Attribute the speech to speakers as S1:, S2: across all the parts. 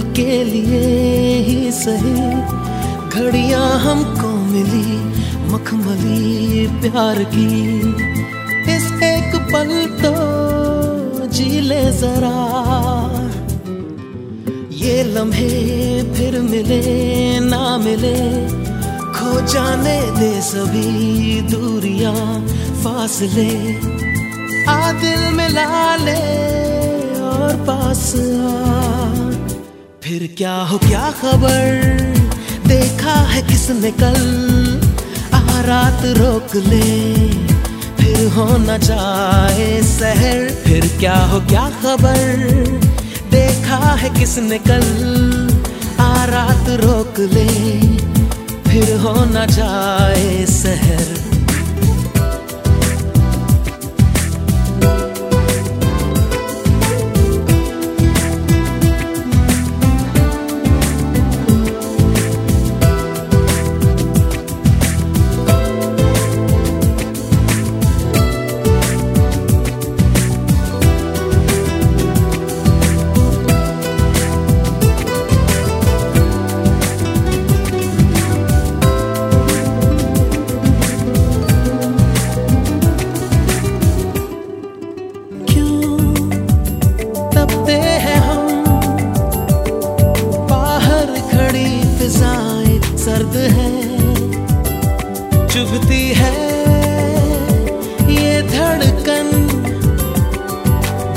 S1: ही सही। घड़ियाँ हमको मिली, मखमली प्यार की। इस एक पल तो जी ले जरा। ये लम्हे फिर मिले, ना मिले। खो जाने दे सभी दूरियाँ, फासले। आ दिल मिला ले और पास आ। फिर क्या हो क्या खबर? देखा है किसने कल? आ रात रोक ले। फिर हो न जाए शहर। फिर क्या हो क्या खबर? देखा है किसने कल? आ रात रोक ले। फिर हो न जाए सहर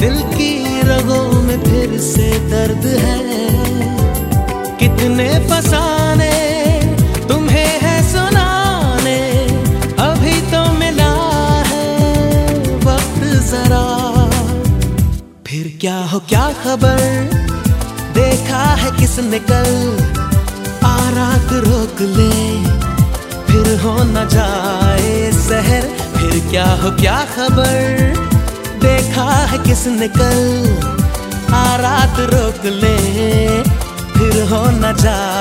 S1: दिल की रगों में फिर से दर्द है। कितने फसाने तुम्हें है सुनाने, अभी तो मिला है वक्त जरा। फिर क्या हो, क्या खबर? देखा है किसने कल? आ रात रोक ले, फिर हो न जाए शहर फिर क्या हो, क्या खबर? देखा है किसने कल? आ रात रोक ले फिर हो न जाए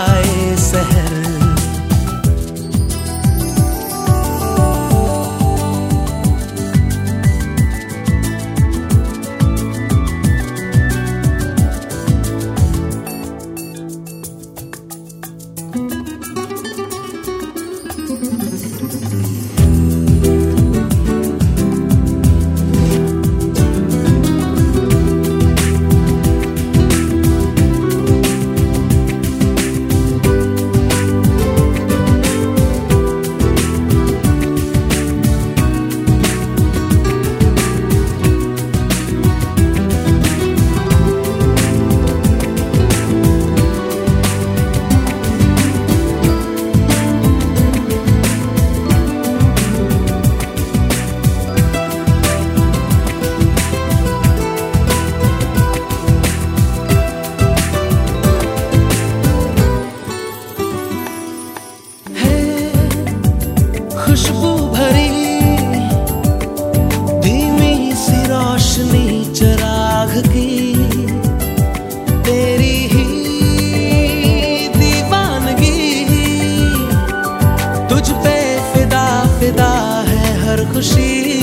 S1: खुशी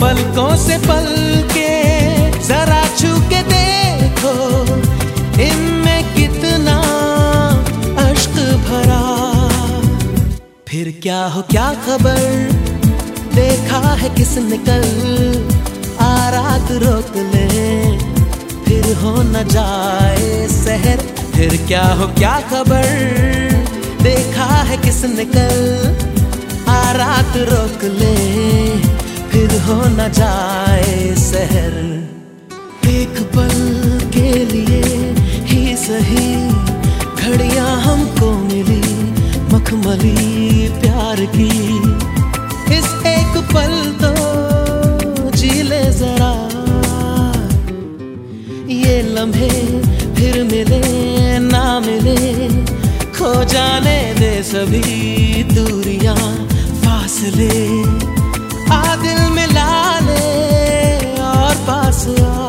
S1: पलकों से पल के जरा छू के देखो, इनमें कितना अश्क भरा। फिर क्या हो, क्या खबर? देखा है किसने कल आरात रोक ले, फिर हो न जाए शहर फिर क्या हो, क्या खबर? देखा है किसने कल आ रात रोक ले, फिर हो न जाए शहर। एक पल के लिए ही सही, घड़िया हमको मिली, मखमली प्यार की। इस एक पल तो जी ले जरा। ये लम्हे फिर मिले, ना मिले, खो जाने दे सभी दूरियाँ। फासले आ दिल मिला ले और पास आ।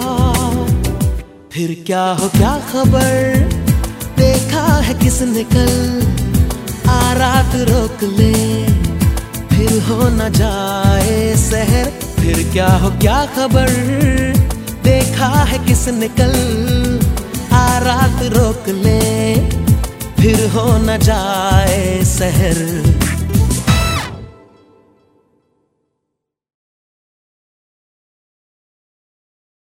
S1: फिर क्या हो क्या खबर? देखा है किसने कल आ रात रोक ले। फिर हो न जाए शहर, फिर क्या हो क्या खबर? देखा है किसने कल आ रात रोक ले। फिर हो न जाए सहर